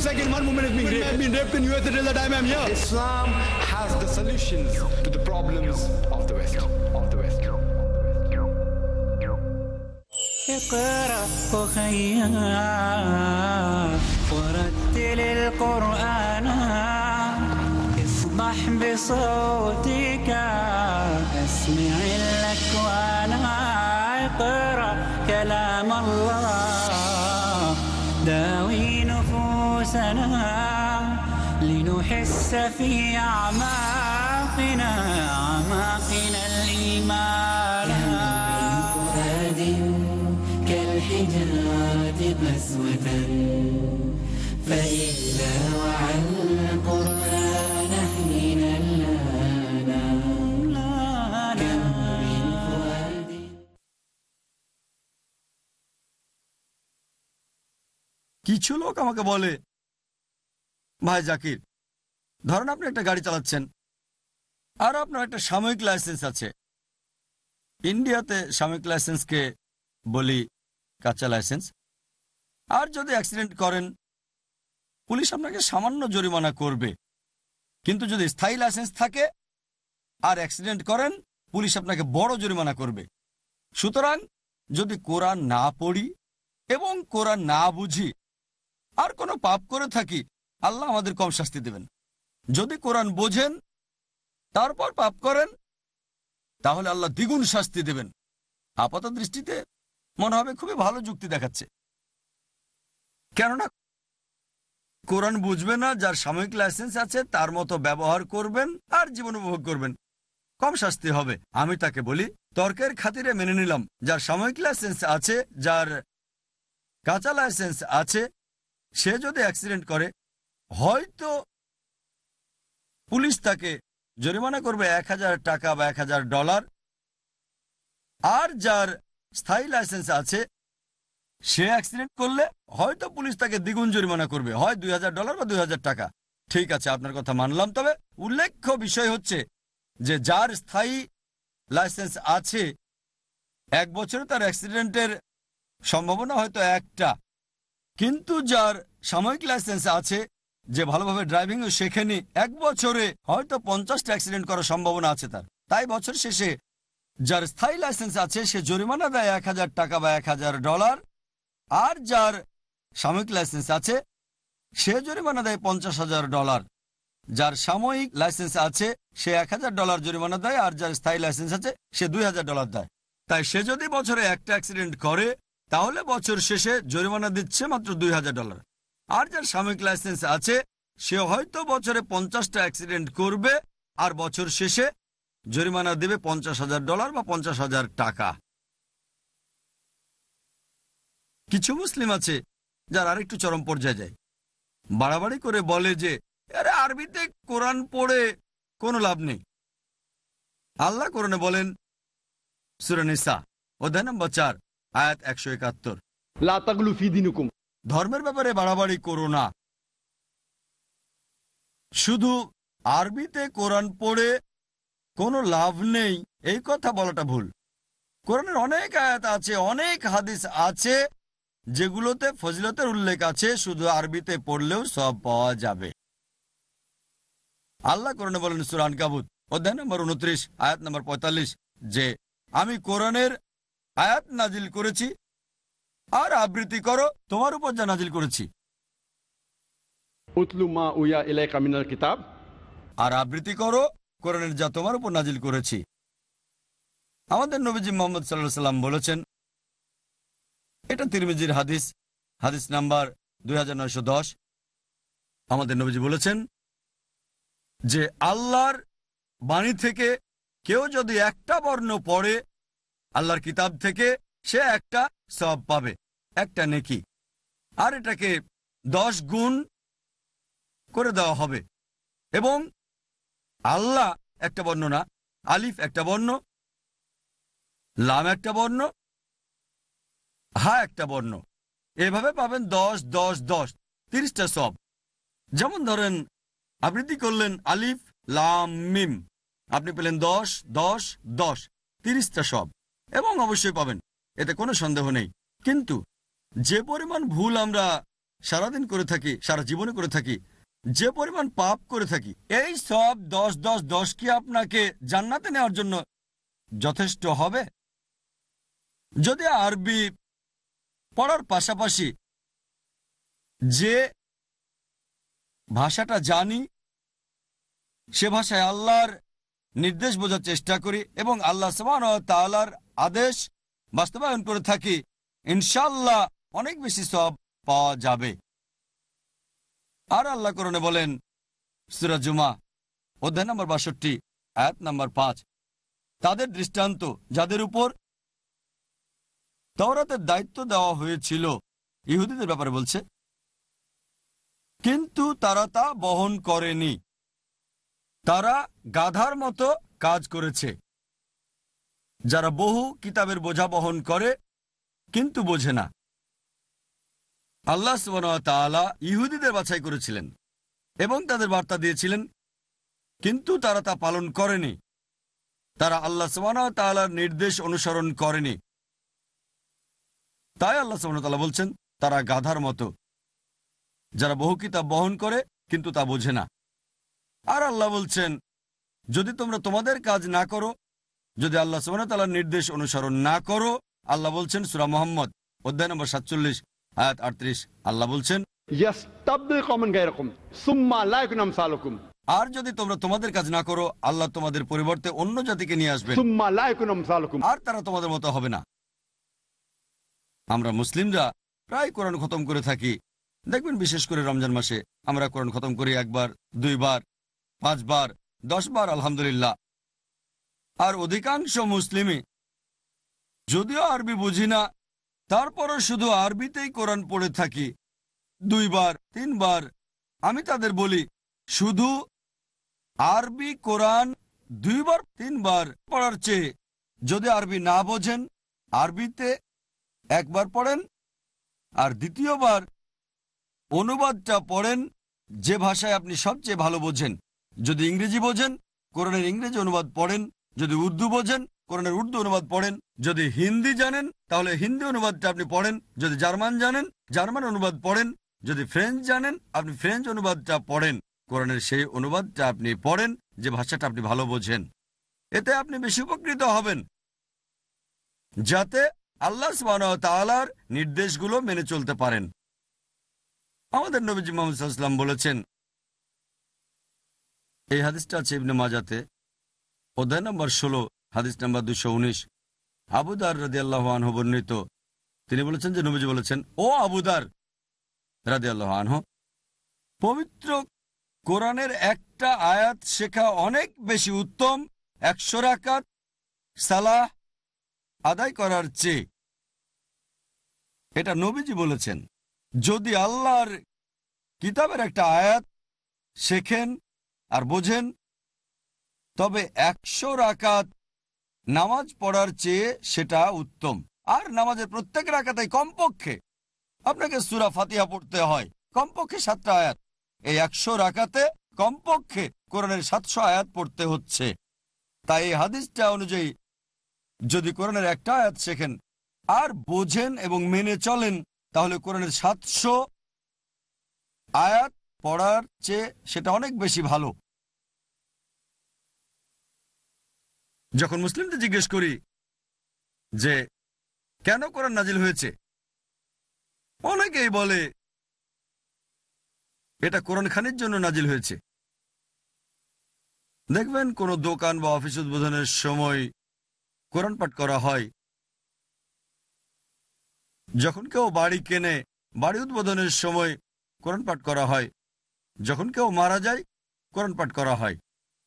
two seconds. One woman is being raped. Been raped in USA till the time I'm here. Islam has the solutions to the problems of the West. Of the West. اقرأ أخيا ورتل القرآن اصبح بصوتك اسمع نفوسنا لنحس في أعماقنا أعماقنا الإيمان فؤاد كالحجارة قسوة فإذا وعى القرآن حين لانا كم من فؤاد কিছু লোক আমাকে বলে ভাই জাকির, ধরেন আপনি একটা গাড়ি চালাচ্ছেন, আর আপনার একটা সাময়িক লাইসেন্স আছে। ইন্ডিয়াতে সাময়িক লাইসেন্সকে বলি কাঁচা লাইসেন্স আর যদি অ্যাক্সিডেন্ট করেন, পুলিশ আপনাকে সামান্য জরিমানা করবে। কিন্তু যদি স্থায়ী লাইসেন্স থাকে, আর অ্যাক্সিডেন্ট করেন, পুলিশ আপনাকে বড় জরিমানা করবে। সুতরাং যদি কোরআন না পড়ি এবং কোরআন না বুঝি, আর কোনো পাপ করে থাকি আল্লাহ আমাদের কম শাস্তি দেবেন। যদি কোরআন বোঝেন, তারপর পাপ করেন, তাহলে আল্লাহ দ্বিগুণ শাস্তি দেবেন। আপাত দৃষ্টিতে মনে হবে খুবই ভালো যুক্তি দেখাচ্ছে। কেননা কোরআন বুঝবে না, যার সাময়িক লাইসেন্স আছে, তার মতো ব্যবহার করবেন আর জীবন উপভোগ করবেন। কম শাস্তি হবে। আমি তাকে বলি, তর্কের খাতিরে মেনে নিলাম। যার সাময়িক লাইসেন্স আছে, যার কাঁচা লাইসেন্স আছে, সে যদি অ্যাক্সিডেন্ট করে হয়তো পুলিশ তাকে জরিমানা করবে এক হাজার টাকা বা এক হাজার ডলার। আর যার স্থায়ী লাইসেন্স আছে, সে অ্যাক্সিডেন্ট করলে হয়তো পুলিশ তাকে দ্বিগুণ জরিমানা করবে। হয় দুই হাজার ডলার বা দুই হাজার টাকা। ঠিক আছে, আপনার কথা মানলাম। তবে উল্লেখ্য বিষয় হচ্ছে যে যার স্থায়ী লাইসেন্স আছে, এক বছরে তার অ্যাক্সিডেন্টের সম্ভাবনা হয়তো একটা। কিন্তু যার সাময়িক লাইসেন্স আছে যে ভালোভাবে ড্রাইভিংও শেখেনি, এক বছরে হয়তো পঞ্চাশটা অ্যাক্সিডেন্ট করার সম্ভাবনা আছে তার। তাই বছর শেষে যার স্থায়ী লাইসেন্স আছে, সে জরিমানা দেয় এক হাজার টাকা বা এক হাজার ডলার আর যার সাময়িক লাইসেন্স আছে, সে জরিমানা দেয় পঞ্চাশ হাজার ডলার যার সাময়িক লাইসেন্স আছে, সে এক হাজার ডলার জরিমানা দেয়। আর যার স্থায়ী লাইসেন্স আছে, সে দুই হাজার ডলার দেয়। তাই সে যদি বছরে একটা অ্যাক্সিডেন্ট করে, তাহলে বছর শেষে জরিমানা দিচ্ছে মাত্র দুই হাজার ডলার আর যার সাময়িক লাইসেন্স আছে সে হয়তো বছরে পঞ্চাশটা অ্যাক্সিডেন্ট করবে আর বছর শেষে জরিমানা দেবে পঞ্চাশ হাজার ডলার বা পঞ্চাশ হাজার টাকা। কিছু মুসলিম আছে যার আরেকটু চরম পর্যায়ে যায়। বাড়াবাড়ি করে বলে যে, আরে আরবিতে কোরআন পড়ে কোনো লাভ নেই। আল্লাহ কোরআনে বলেন সুরানিসা অধ্যায় নম্বর চার, আয়াত একশো একাত্তর। লা তাগলু ফি দিনুকুম। ধর্মের ব্যাপারে বাড়াবাড়ি করো না। শুধু আরবিতে কোরআন পড়ে কোনো লাভ নেই, এই কথা বলাটা ভুল। কোরআনের অনেক আয়াত আছে, অনেক হাদিস আছে, যেগুলোতে ফজিলতের উল্লেখ আছে, শুধু আরবিতে পড়লেও সব পাওয়া যাবে। আল্লাহ কোরআনে বলেন সুরান কাবুত অধ্যায় নম্বর উনত্রিশ, আয়াত নম্বর পঁয়তাল্লিশ, যে, আমি কোরআনের আয়াত নাজিল করেছি আর আবৃত্তি করো তোমার উপর যা নাজিল করেছি। উতলু মা উয়া কিতাব। আর আবৃত্তি করো কোরআনের যা তোমার উপর নাজিল করেছি। আমাদের নবীজি মোহাম্মদ সাল্লাহ সাল্লাম বলেছেন এটা তিরমিজির হাদিস হাদিস নাম্বার দুই হাজার নয়শো দশ। আমাদের নবীজি বলেছেন যে আল্লাহর বাণী থেকে কেউ যদি একটা বর্ণ পড়ে আল্লাহর কিতাব থেকে সে একটা সব পাবে। একটা নেকি। আর এটাকে দশ গুণ করে দেওয়া হবে। এবং আল্লাহ একটা বর্ণ না, আলিফ একটা বর্ণ, লাম একটা বর্ণ, হা একটা বর্ণ। এভাবে পাবেন দশ দশ দশ, তিরিশটা সব। যেমন ধরেন আবৃত্তি করলেন? আলিফ, লাম, মিম। আপনি পেলেন দশ দশ দশ, তিরিশটা সব। এবং অবশ্যই পাবেন, এতে কোনো সন্দেহ নেই। কিন্তু যে পরিমাণ ভুল আমরা সারাদিন করে থাকি, সারা জীবনে করে থাকি, যে পরিমাণ পাপ করে থাকি, এই সব দশ দশ দশ কি আপনাকে জান্নাতে নেওয়ার জন্য যথেষ্ট হবে? যদি আরবি পড়ার পাশাপাশি যে ভাষাটা জানি, সে ভাষায় আল্লাহর নির্দেশ বোঝার চেষ্টা করি এবং আল্লাহ সমান তালার আদেশ বাস্তবায়ন করে থাকি ইনশাল্লাহ অনেক বেশি সব পাওয়া যাবে। আর আল্লাহ করণে বলেন সুরাজুমা অধ্যায় নম্বর বাষট্টি, আয়াত নম্বর পাঁচ। তাদের দৃষ্টান্ত, যাদের উপর তওরাতের দায়িত্ব দেওয়া হয়েছিল, ইহুদিদের ব্যাপারে বলছে, কিন্তু তারা তা বহন করেনি। তারা গাধার মতো কাজ করেছে। যারা বহু কিতাবের বোঝা বহন করে, কিন্তু বোঝে না। আল্লাহ তাআলা ইহুদিদের বাছাই করেছিলেন এবং তাদের বার্তা দিয়েছিলেন, কিন্তু তারা তা পালন করেনি। তারা আল্লাহ তাআলার নির্দেশ অনুসরণ করেনি। তাই আল্লাহ তাআলা বলছেন, তারা গাধার মতো। যারা বহু কিতাব বহন করে, কিন্তু তা বোঝে না। আর আল্লাহ বলছেন, যদি তোমরা তোমাদের কাজ না করো, যদি আল্লাহ তাআলার নির্দেশ অনুসরণ না করো, আল্লাহ বলছেন, সুরা মোহাম্মদ, অধ্যায় নম্বর সাতচল্লিশ আয়াত আটত্রিশ আল্লাহ বলছেন আর যদি তোমরা তোমাদের কাজ না করো আল্লাহ তোমাদের পরিবর্তে অন্য জাতিকে নিয়ে আসবে আর তারা তোমাদের মতো হবে না। আমরা মুসলিমরা প্রায় কোরআন খতম করে থাকি। দেখবেন বিশেষ করে রমজান মাসে আমরা কোরআন খতম করি একবার দুইবার পাঁচবার দশবার আলহামদুলিল্লাহ। আর অধিকাংশ মুসলিমই যদিও আরবি বুঝি না তারপরও শুধু আরবিতেই কোরআন পড়ে থাকি। দুইবার, তিনবার। আমি তাদের বলি, শুধু আরবি কোরআন দুইবার, তিনবার পড়ার চেয়ে, যদি আরবি না বোঝেন, আরবিতে একবার পড়েন, আর দ্বিতীয়বার অনুবাদটা পড়েন, যে ভাষায় আপনি সবচেয়ে ভালো বোঝেন। যদি ইংরেজি বোঝেন, কোরআনের ইংরেজি অনুবাদ পড়েন, যদি উর্দু বোঝেন কোরআনের উর্দু অনুবাদ পড়েন, যদি হিন্দি জানেন, তাহলে হিন্দি অনুবাদটা আপনি পড়েন, যদি জার্মান জানেন, জার্মান অনুবাদ পড়েন, যদি ফ্রেঞ্চ জানেন, আপনি ফ্রেঞ্চ অনুবাদটা পড়েন, কোরআনের সেই অনুবাদটা আপনি পড়েন, যে ভাষাটা আপনি ভালো বোঝেন। এতে আপনি বেশি উপকৃত হবেন। যাতে আল্লাহ তাআলার নির্দেশগুলো মেনে চলতে পারেন। আমাদের নবীজি মোহাম্মদ সাল্লাম বলেছেন, এই হাদিসটা আছে ইবনে মাজাতে, অধ্যায় নম্বর ষোলো হাদিস নম্বর দুশো উনিশ। আবুদার রাদি আল্লাহ আনহ বর্ণিত। তিনি বলেছেন যে নবীজি বলেছেন, ও আবুদার রাদি আল্লাহ পবিত্র কোরআনের একটা আয়াত শেখা অনেক বেশি উত্তম। একশো রাকাত সালাহ আদায় করার চেয়ে। এটা নবীজি বলেছেন। যদি আল্লাহর কিতাবের একটা আয়াত শেখেন আর বোঝেন, তবে একশো রাকাত নামাজ পড়ার চেয়ে সেটা উত্তম। আর নামাজের প্রত্যেক রাকাতে কমপক্ষে। আপনাকে সুরা ফাতিহা পড়তে হয়। কমপক্ষে সাতটা আয়াত। এই একশো রাখাতে কমপক্ষে কোরআনের সাতশো আয়াত পড়তে হচ্ছে। তাই এই হাদিসটা অনুযায়ী যদি কোরআনের একটা আয়াত শেখেন, আর বোঝেন এবং মেনে চলেন, তাহলে কোরআনের সাতশো আয়াত পড়ার চেয়ে সেটা অনেক বেশি ভালো। যখন মুসলিমদের জিজ্ঞেস করি যে, কেন কোরআন নাজিল হয়েছে? অনেকেই বলে, এটা কোরআন খানির জন্য নাজিল হয়েছে। দেখবেন কোনো দোকান বা অফিস উদ্বোধনের সময় কোরআন পাঠ করা হয়। যখন কেউ বাড়ি কেনে, বাড়ি উদ্বোধনের সময় কোরআন পাঠ করা হয়। যখন কেউ মারা যায়, কোরআন পাঠ করা হয়।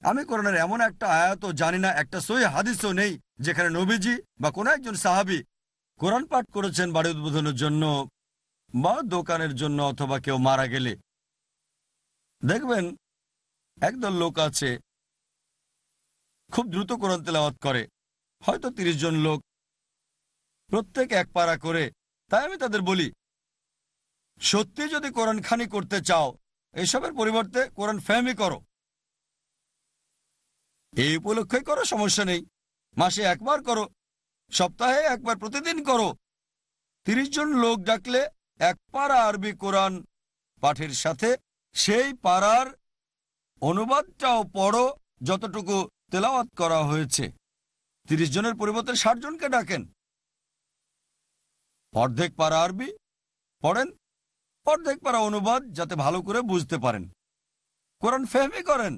আমি কোরআনের এমন একটা আয়াতও জানি না, একটা সই হাদিসও নেই, যেখানে নবীজি বা কোনো একজন সাহাবি কোরআন পাঠ করেছেন বাড়ি উদ্বোধনের জন্য বা দোকানের জন্য অথবা কেউ মারা গেলে। দেখবেন, একদল লোক আছে, খুব দ্রুত কোরআন তেলাওয়াত করে। হয়তো তিরিশ জন লোক, প্রত্যেক এক পারা করে। তাই আমি তাদের বলি, সত্যি যদি কোরআন খানি করতে চাও, এসবের পরিবর্তে কোরআন ফ্যামি করো। এই উপলক্ষে করো, সমস্যা নেই। মাসে একবার করো, সপ্তাহে একবার, প্রতিদিন করো। তিরিশ জন লোক ডাকলে এক পারা আরবি কোরআন পাঠের সাথে সেই পাড়ার অনুবাদটাও পড়ো, যতটুকু তেলাওয়াত করা হয়েছে। তিরিশ জনের পরিবর্তে ষাট জনকে ডাকেন। অর্ধেক পারা আরবি পড়েন, অর্ধেক পারা অনুবাদ যাতে ভালো করে বুঝতে পারেন। কোরআন ফেহমি করেন,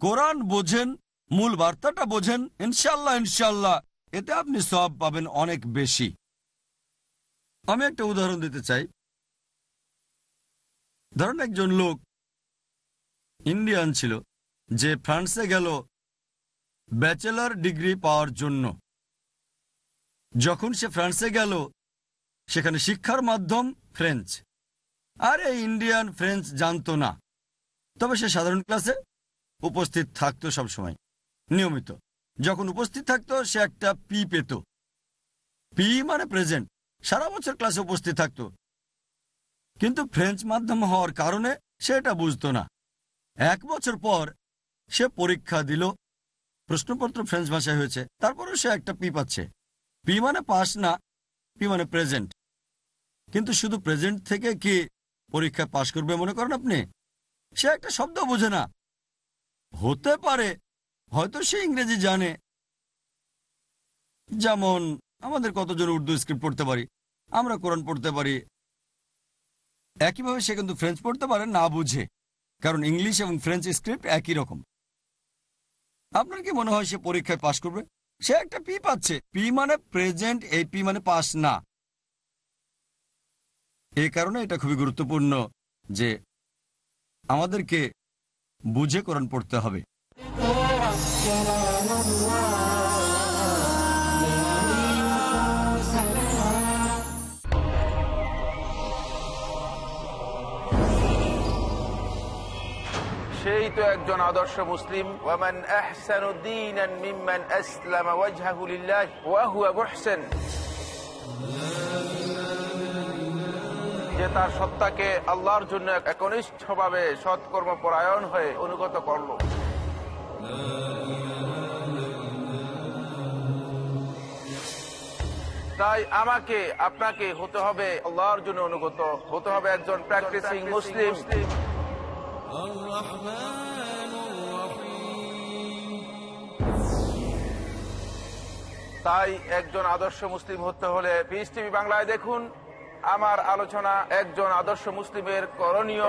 কোরআন বোঝেন মূল বার্তাটা বোঝেন ইনশাল্লাহ ইনশাল্লাহ এতে আপনি সব পাবেন অনেক বেশি। আমি একটা উদাহরণ দিতে চাই। ধরুন একজন লোক ইন্ডিয়ান ছিল, যে ফ্রান্সে গেল ব্যাচেলার ডিগ্রি পাওয়ার জন্য। যখন সে ফ্রান্সে গেল, সেখানে শিক্ষার মাধ্যম ফ্রেঞ্চ। আর এই ইন্ডিয়ান ফ্রেঞ্চ জানতো না। তবে সে সাধারণ ক্লাসে উপস্থিত থাকতো সবসময়। নিয়মিত। যখন উপস্থিত থাকতো, সে একটা পি পেত। পি মানে প্রেজেন্ট সারা বছর ক্লাসে উপস্থিত থাকতো। কিন্তু ফ্রেঞ্চ মাধ্যম হওয়ার কারণে সে এটা বুঝতো না। এক বছর পর সে পরীক্ষা দিল। প্রশ্নপত্র ফ্রেঞ্চ ভাষায় হয়েছে। তারপরেও সে একটা পি পাচ্ছে। পি মানে পাস না, পি মানে প্রেজেন্ট কিন্তু শুধু প্রেজেন্ট থেকে কি পরীক্ষায় পাশ করবে মনে করেন আপনি? সে একটা শব্দ বোঝে না। হতে পারে হয়তো সে ইংরেজি জানে। যেমন, আমাদের কতজন উর্দু স্ক্রিপ্ট পড়তে পারি, আমরা কোরআন পড়তে পারি। একইভাবে সে কিন্তু ফ্রেঞ্চ পড়তে পারে, না বুঝে। কারণ ইংলিশ এবং ফ্রেঞ্চ স্ক্রিপ্ট একই রকম। আপনার কি মনে হয় সে পরীক্ষায় পাশ করবে? সে একটা পি পাচ্ছে। পি মানে প্রেজেন্ট এই পি মানে পাস না। এই কারণে এটা খুবই গুরুত্বপূর্ণ যে আমাদেরকে বুঝে কোরআন পড়তে হবে। সেই তো একজন আদর্শ মুসলিম। হুয়া যে তার সত্তাকে আল্লাহর জন্য একনিষ্ঠভাবে সৎকর্ম পরায়ণ হয়ে অনুগত করল। তাই আমাকে, আপনাকে হতে হবে আল্লাহর জন্য অনুগত, হতে হবে একজন প্র্যাকটিসিং মুসলিম তাই একজন আদর্শ মুসলিম হতে হলে পিস টিভি বাংলায় দেখুন, আমার আলোচনা একজন আদর্শ মুসলিমের করণীয়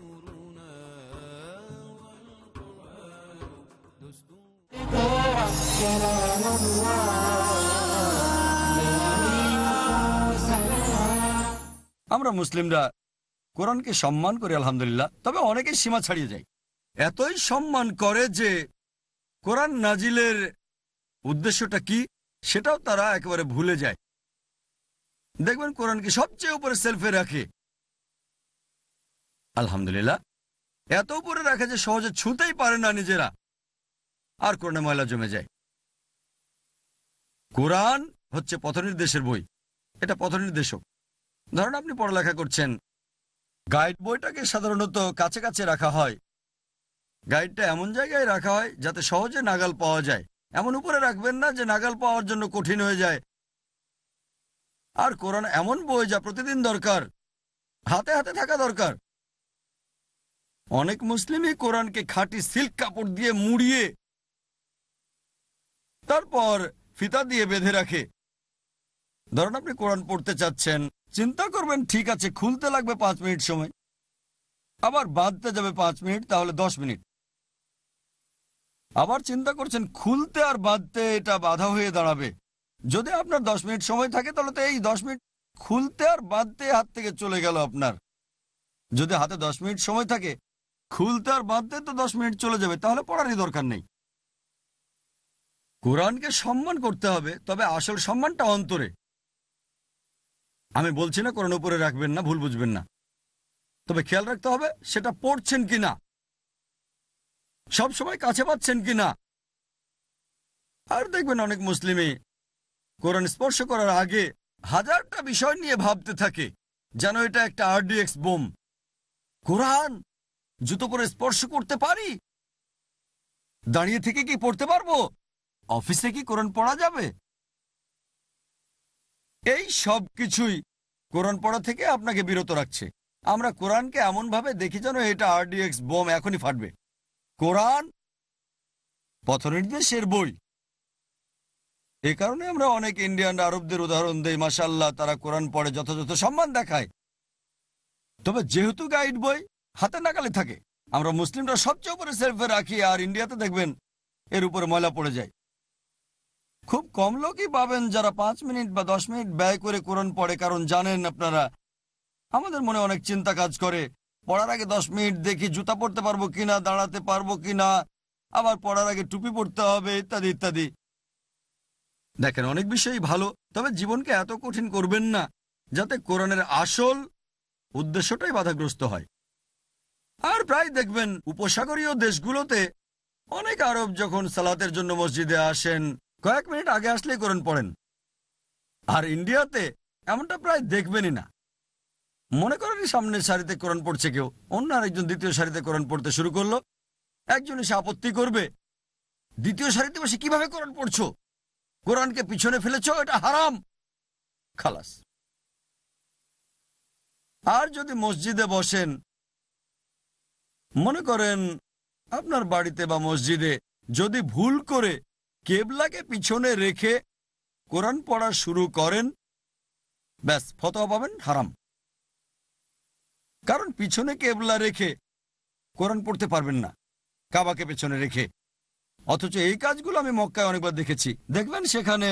আমরা মুসলিমরা কোরআনকে সম্মান করি, আলহামদুলিল্লাহ। তবে অনেকে সীমা ছাড়িয়ে যায়। এতই সম্মান করে যে কোরআন নাজিলের উদ্দেশ্যটা কি, সেটাও তারা একেবারে ভুলে যায়। দেখবেন কোরআনকে সবচেয়ে উপরে সেলফে রাখে। আলহামদুলিল্লাহ। এত উপরে রাখে যে সহজে ছুঁতেই পারে না নিজেরা। আর কোরআনে ময়লা জমে যায়। কোরআন হচ্ছে পথনির্দেশের বই। এটা পথনির্দেশক। ধরুন আপনি পড়ালেখা করছেন। গাইড বইটাকে সাধারণত কাছে কাছে রাখা হয়। গাইডটা এমন জায়গায় রাখা হয় যাতে সহজে নাগাল পাওয়া যায়। এমন উপরে রাখবেন না যে নাগাল পাওয়ার জন্য কঠিন হয়ে যায়। আর কোরআন এমন বই যা প্রতিদিন দরকার। হাতে হাতে থাকা দরকার। অনেক মুসলিমই কোরআনকে খাঁটি সিল্ক কাপড় দিয়ে মুড়িয়ে তারপর ফিতা দিয়ে বেঁধে রাখে। ধরুন আপনি কোরআন পড়তে চাচ্ছেন, চিন্তা করবেন, ঠিক আছে, খুলতে লাগবে পাঁচ মিনিট সময়। আবার বাঁধতে যাবে পাঁচ মিনিট, তাহলে দশ মিনিট। আবার চিন্তা করছেন, খুলতে আর বাঁধতে এটা বাধা হয়ে দাঁড়াবে। যদি আপনার দশ মিনিট সময় থাকে, তাহলে তো এই দশ মিনিট খুলতে আর বাঁধতে হাত থেকে চলে গেল আপনার। যদি হাতে দশ মিনিট সময় থাকে, খুলতে আর বাঁধতে তো দশ মিনিট চলে যাবে, তাহলে পড়ারই দরকার নেই। কোরআনকে সম্মান করতে হবে, তবে আসল সম্মানটা অন্তরে। আমি বলছি না কোরআন উপরে রাখবেন না, ভুল বুঝবেন না। তবে খেয়াল রাখতে হবে, সেটা পড়ছেন কিনা? সব সময় কাছে পাচ্ছেন কিনা? আর দেখবেন অনেক মুসলিমে কোরআন স্পর্শ করার আগে হাজারটা বিষয় নিয়ে ভাবতে থাকে, যেন এটা একটা আরডিএক্স বোম। কোরআন, জুতো পরে স্পর্শ করতে পারি? দাঁড়িয়ে থেকে কি পড়তে পারব? অফিসে কি কোরআন পড়া যাবে? এই সব কিছুই কোরআন পড়া থেকে আপনাকে বিরত রাখছে। আমরা কোরআনকে এমনভাবে দেখি যেন এটা আরডিএক্স বোম এখনই ফাটবে। কোরআন পথনির্দেশের বই। এ কারণে আমরা অনেক ইন্ডিয়ান আরবদের উদাহরণ দেই মাসাল্লাহ তারা কোরআন পড়ে, যথাযথ সম্মান দেখায়। তবে যেহেতু গাইড বই, হাতে নাগালে থাকে। আমরা মুসলিমরা সবচেয়ে উপরে সেলফে রাখি আর ইন্ডিয়াতে দেখবেন এর উপরে ময়লা পড়ে যায়। খুব কম লোকই পাবেন যারা পাঁচ মিনিট বা দশ মিনিট ব্যয় করে কোরআন পড়ে, কারণ জানেন আপনারা, আমাদের মনে অনেক চিন্তা কাজ করে। পড়ার আগে দশ মিনিট দেখি জুতা পড়তে পারব কিনা, দাঁড়াতে পারব কিনা, আবার পড়ার আগে টুপি পড়তে হবে, ইত্যাদি ইত্যাদি। দেখেন, অনেক বিষয়ই ভালো, তবে জীবনকে এত কঠিন করবেন না, যাতে কোরআনের আসল উদ্দেশ্যটাই বাধাগ্রস্ত হয়। আর প্রায় দেখবেন, উপসাগরীয় দেশগুলোতে অনেক আরব যখন সালাতের জন্য মসজিদে আসেন কয়েক মিনিট আগে আসলেই কোরআন পড়েন। আর ইন্ডিয়াতে এমনটা প্রায় দেখবেনই না। মনে করেন সামনের সারিতে কোরআন পড়ছে কেউ? অন্য আরেকজন দ্বিতীয় সারিতে কোরআন পড়তে শুরু করল। একজন এসে আপত্তি করবে, দ্বিতীয় সারিতে বসে কীভাবে কোরআন পড়ছো? কোরআনকে পিছনে ফেলেছ? এটা হারাম! খালাস। আর যদি মসজিদে বসেন, মনে করেন আপনার বাড়িতে বা মসজিদে যদি ভুল করে কেবলাকে পিছনে রেখে কোরআন পড়া শুরু করেন, ব্যাস, ফতোয়া পাবেন, হারাম। কারণ পিছনে কেবলা রেখে কোরআন পড়তে পারবেন না, কাবাকে পেছনে রেখে। অথচ এই কাজগুলো আমি মক্কায় অনেকবার দেখেছি। দেখবেন সেখানে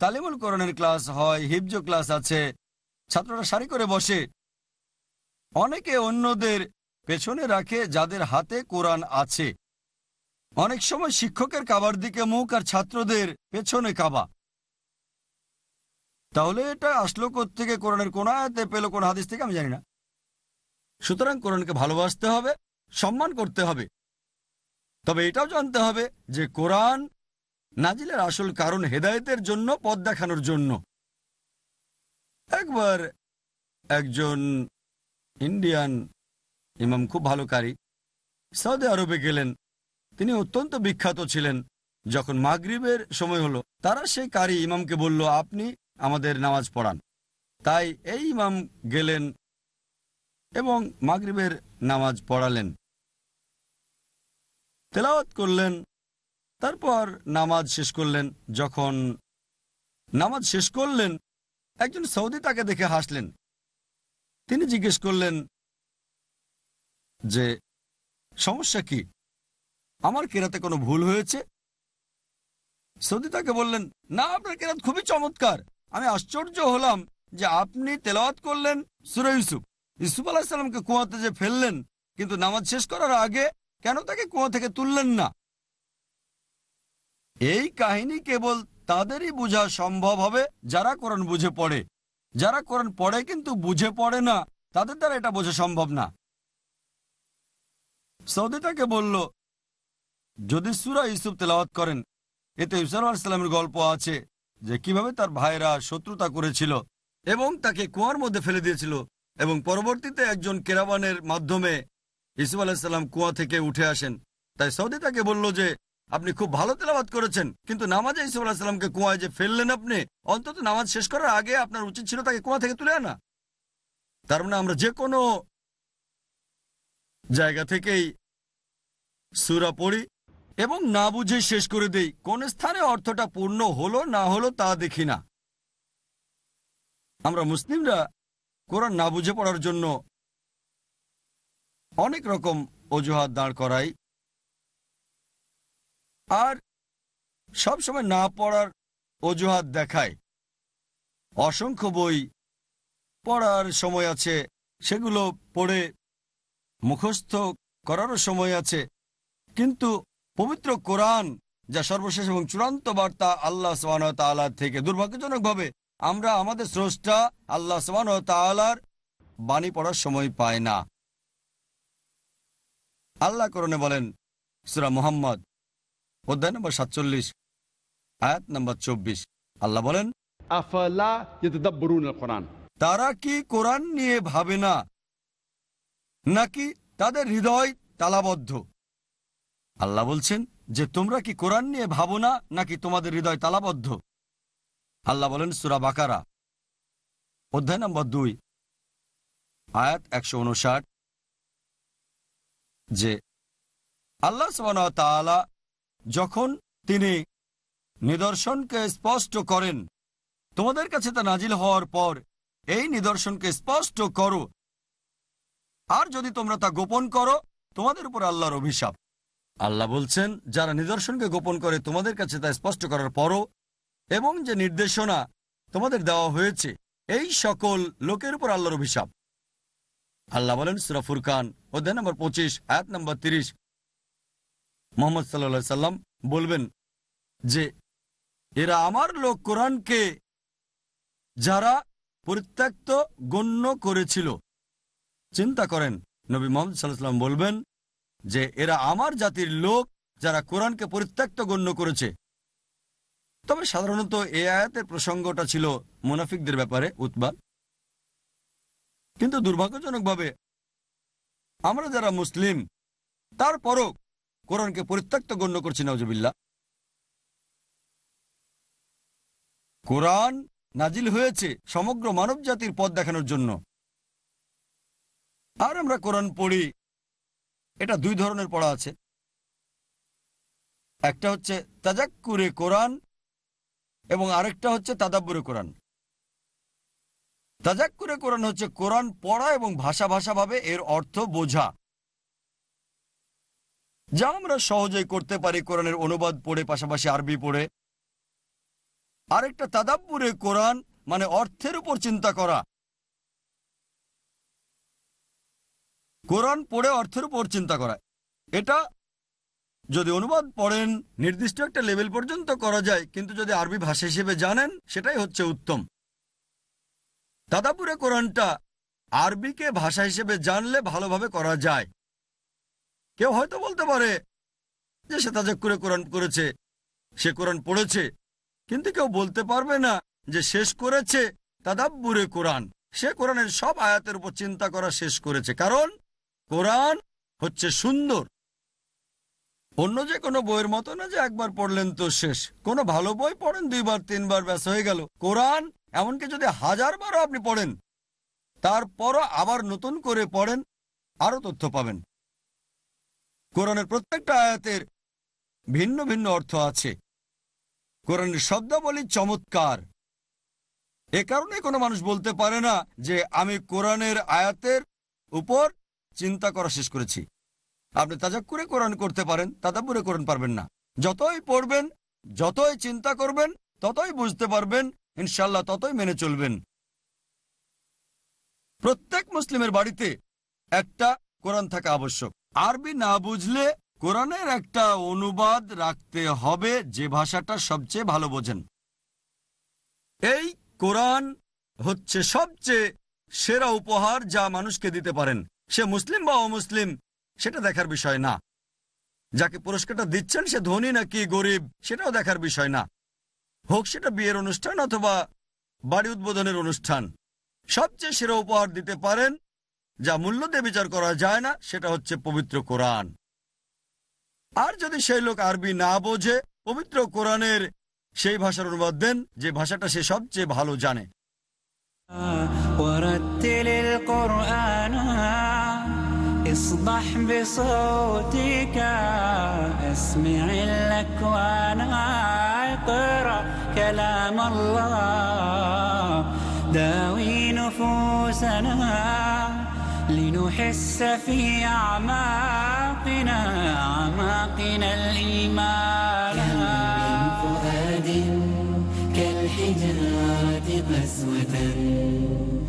তালিমুল কোরআনের ক্লাস হয় হিবজ ক্লাস আছে, ছাত্ররা সারি করে বসে। অনেকে অন্যদের পেছনে রাখে যাদের হাতে কোরআন আছে। অনেক সময় শিক্ষকের কাবার দিকে মুখ আর ছাত্রদের পেছনে কাবা। তাহলে এটা আসলো থেকে কোরআনের কোন আয়াতে পেল, কোন হাদিস থেকে? আমি জানি না। সুতরাং কোরআনকে ভালোবাসতে হবে, সম্মান করতে হবে। তবে এটাও জানতে হবে যে কোরআন নাজিলের আসল কারণ হেদায়েতের জন্য, পথ দেখানোর জন্য। একবার একজন ইন্ডিয়ান ইমাম, খুব ভালো কারি, সৌদি আরবে গেলেন। তিনি অত্যন্ত বিখ্যাত ছিলেন। যখন মাগরিবের সময় হলো, তারা সেই কারি ইমামকে বলল, আপনি আমাদের নামাজ পড়ান। তাই এই ইমাম গেলেন এবং মাগরিবের নামাজ পড়ালেন। তেলাওয়াত করলেন, তারপর নামাজ শেষ করলেন। যখন নামাজ শেষ করলেন, একজন সৌদি তাকে দেখে হাসলেন। তিনি জিজ্ঞেস করলেন যে, সমস্যা কি? আমার কেরাতে কোনো ভুল হয়েছে? সৌদি তাকে বললেন, না, আপনার কেরাত খুবই চমৎকার। আমি আশ্চর্য হলাম যে আপনি তেলাওয়াত করলেন সুরা ইউসুফ। ইউসুফ আলাহিসাল্লামকে কুয়াতে যে ফেললেন, কিন্তু নামাজ শেষ করার আগে কেন তাকে কুয়া থেকে তুললেন না? এই কাহিনী কেবল তাদেরই বোঝা সম্ভব হবে, যারা কোরআন বুঝে পড়ে। যারা কোরআন পড়ে কিন্তু বুঝে পড়ে না, তাদের দ্বারা এটা বোঝা সম্ভব না। সৌদি তাকে বলল যদি সুরা ইউসুফ তেলাওয়াত করেন, এতে ইউসার আলাহিসাল্লামের গল্প আছে যে কীভাবে তার ভাইরা শত্রুতা করেছিল এবং তাকে কুয়ার মধ্যে ফেলে দিয়েছিল এবং পরবর্তীতে একজন কেরাবানের মাধ্যমে ইসুফ আলাহিসাল্লাম কুয়া থেকে উঠে আসেন। তাই সৌদি তাকে বলল যে, আপনি খুব ভালো তেলাবাদ করেছেন, কিন্তু নামাজে ইসুফ আলাহিসাল্লামকে কুয়ায় যে ফেললেন আপনি, অন্তত নামাজ শেষ করার আগে আপনার উচিত ছিল তাকে কুয়া থেকে তুলে আনা। তার মানে আমরা যে কোনো জায়গা থেকেই সুরা পড়ি এবং না বুঝে শেষ করে দেই। কোন স্থানে অর্থটা পূর্ণ হলো, না হলো তা দেখি না। আমরা মুসলিমরা কোরআন না বুঝে পড়ার জন্য অনেক রকম অজুহাত দাঁড় করাই। আর সব সময় না পড়ার অজুহাত দেখায় অসংখ্য বই পড়ার সময় আছে, সেগুলো পড়ে মুখস্থ করারও সময় আছে। কিন্তু পবিত্র কোরআন যা সর্বশেষ এবং চূড়ান্ত বার্তা আল্লাহ সোহান থেকে থেকে দুর্ভাগ্যজনকভাবে আমরা আমাদের স্রষ্টা আল্লাহ সোহান বাণী পড়ার সময় পায় না। আল্লাহ করণে বলেন সুরা মোহাম্মদ অধ্যায় নম্বর সাতচল্লিশ আয়াত নম্বর চব্বিশ। আল্লাহ বলেন তারা কি কোরআন নিয়ে ভাবে না নাকি তাদের হৃদয় তালাবদ্ধ? আল্লাহ বলছেন যে, তোমরা কি কোরআন নিয়ে ভাবো না, নাকি তোমাদের হৃদয় তালাবদ্ধ? আল্লাহ বলেন সুরা বাকারা, অধ্যায় নম্বর দুই, আয়াত একশো উনষাট যে, আল্লাহ তাআলা যখন তিনি নিদর্শনকে স্পষ্ট করেন, তোমাদের কাছে তা নাজিল হওয়ার পর এই নিদর্শনকে স্পষ্ট করো। আর যদি তোমরা তা গোপন করো, তোমাদের উপর আল্লাহর অভিশাপ। আল্লাহ বলছেন, যারা নিদর্শনকে গোপন করে তোমাদের কাছে তা স্পষ্ট করার পরও এবং যে নির্দেশনা তোমাদের দেওয়া হয়েছে, এই সকল লোকের উপর আল্লাহর অভিশাপ। আল্লাহ বলেন, সুরা খান অধ্যায় নম্বর পঁচিশ, আয়াত নম্বর তিরিশ। মোহাম্মদ সাল্লা সাল্লাম বলবেন যে, এরা আমার লোক কোরআনকে যারা পরিত্যক্ত গণ্য করেছিল, চিন্তা করেন। নবী মোহাম্মদ সাল্লাহ সাল্লাম বলবেন যে এরা আমার জাতির লোক যারা কোরআনকে পরিত্যক্ত গণ্য করেছে। তবে সাধারণত এ আয়াতের প্রসঙ্গটা ছিল মুনাফিকদের ব্যাপারে উৎবা কিন্তু দুর্ভাগ্যজনকভাবে আমরা যারা মুসলিম তারপরও কোরআনকে পরিত্যক্ত গণ্য করছি নজবিল্লা কোরআন নাজিল হয়েছে সমগ্র মানব জাতির পথ দেখানোর জন্য। আর আমরা কোরআন পড়ি এটা দুই ধরনের পড়া আছে। একটা হচ্ছে তাজাক্কুরে কোরআন এবং আরেকটা হচ্ছে তাদাব্বুরে কোরআন। তাজাক্কুরে কোরআন হচ্ছে কোরআন পড়া এবং ভাষা ভাষাভাবে এর অর্থ বোঝা। যা আমরা সহজেই করতে পারি কোরআনের অনুবাদ পড়ে, পাশাপাশি আরবি পড়ে। আরেকটা তাদাব্বুরে কোরআন মানে অর্থের উপর চিন্তা করা। কোরআন পড়ে অর্থের উপর চিন্তা করা এটা যদি অনুবাদ পড়েন, নির্দিষ্ট একটা লেভেল পর্যন্ত করা যায়, কিন্তু যদি আরবি ভাষা হিসেবে জানেন, সেটাই হচ্ছে উত্তম। দাদাপুরে কোরআনটা আরবিকে ভাষা হিসেবে জানলে ভালোভাবে করা যায়। কেউ হয়তো বলতে পারে যে সে তাজাক্কুরে কোরআন করেছে, সে কোরআন পড়েছে, কিন্তু কেউ বলতে পারবে না যে শেষ করেছে তাদাব্বুরে কোরআন। সে কোরআনের সব আয়াতের উপর চিন্তা করা শেষ করেছে। কারণ কোরআন হচ্ছে সুন্দর। অন্য যে কোনো বইয়ের মতো না যে একবার পড়লেন তো শেষ। কোনো ভালো বই পড়েন, দুইবার, তিনবার, ব্যাস, হয়ে গেল। কোরআন, এমনকি যদি হাজার বারও আপনি পড়েন, তারপরও আবার নতুন করে পড়েন, আরও তথ্য পাবেন। কোরআনের প্রত্যেকটা আয়াতের ভিন্ন ভিন্ন অর্থ আছে। কোরআনের শব্দাবলী চমৎকার। এ কারণে কোনো মানুষ বলতে পারে না যে আমি কোরআনের আয়াতের উপর চিন্তা করা শেষ করেছি। আপনি তাজাক্কুরে কোরআন করতে পারেন, তাদাব্বুরে কোরআন পারবেন না। যতই পড়বেন, যতই চিন্তা করবেন, ততই বুঝতে পারবেন ইনশাল্লাহ ততই মেনে চলবেন। প্রত্যেক মুসলিমের বাড়িতে একটা কোরআন থাকা আবশ্যক। আরবি না বুঝলে কোরআনের একটা অনুবাদ রাখতে হবে যে ভাষাটা সবচেয়ে ভালো বোঝেন। এই কোরআন হচ্ছে সবচেয়ে সেরা উপহার যা মানুষকে দিতে পারেন। সে মুসলিম বা অমুসলিম, সেটা দেখার বিষয় না। যাকে পুরস্কারটা দিচ্ছেন, সে ধনী নাকি গরিব, সেটাও দেখার বিষয় না। হোক সেটা বিয়ের অনুষ্ঠান অথবা বাড়ি উদ্বোধনের অনুষ্ঠান, সবচেয়ে সেরা উপহার দিতে পারেন, যা মূল্য দিয়ে বিচার করা যায় না, সেটা হচ্ছে পবিত্র কোরআন। আর যদি সেই লোক আরবি না বোঝে, পবিত্র কোরআনের সেই ভাষার অনুবাদ দেন, যে ভাষাটা সে সবচেয়ে ভালো জানে। اصبح بصوتك اسمع لك وأنا اقرأ كلام الله. داوي نفوسنا لنحس في أعماقنا أعماقنا الإيمان. كم من فؤاد كالحجاره قسوة